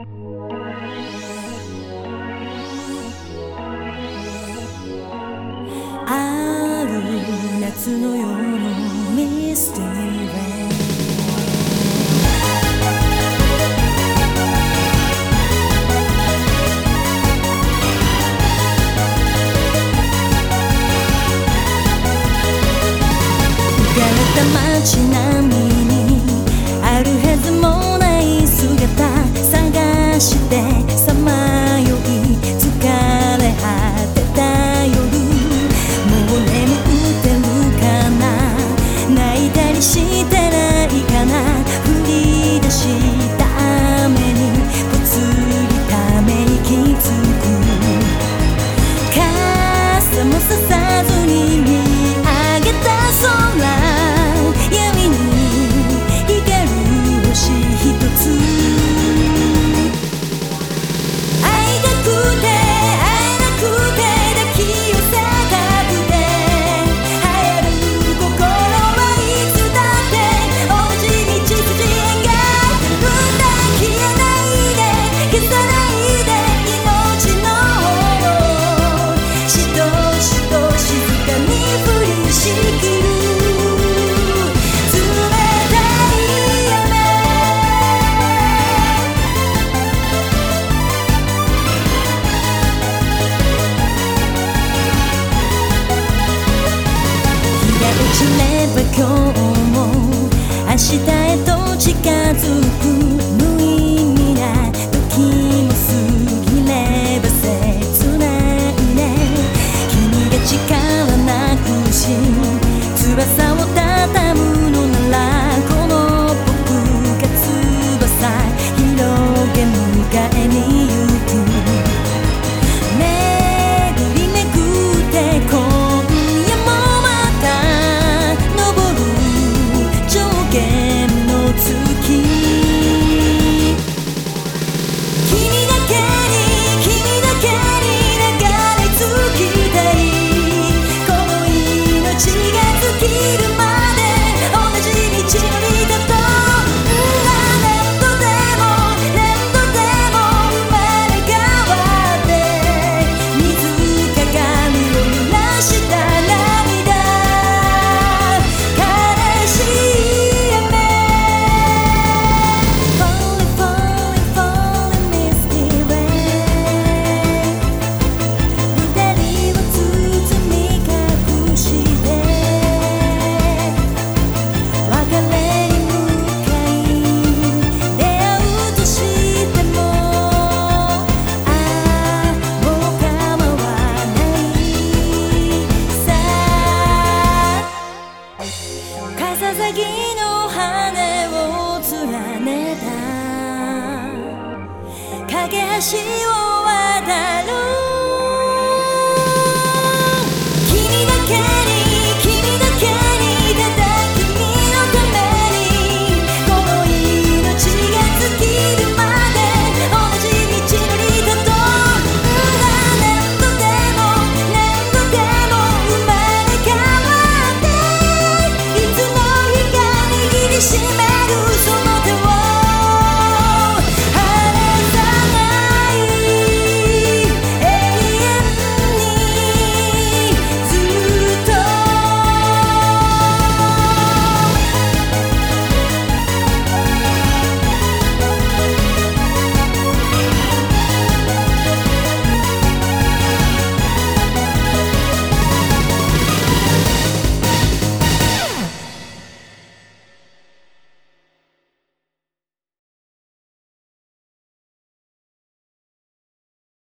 ある夏の夜のミステリー街並みにあるはずもない姿してさま散れば今日も明日へと近づくしを渡る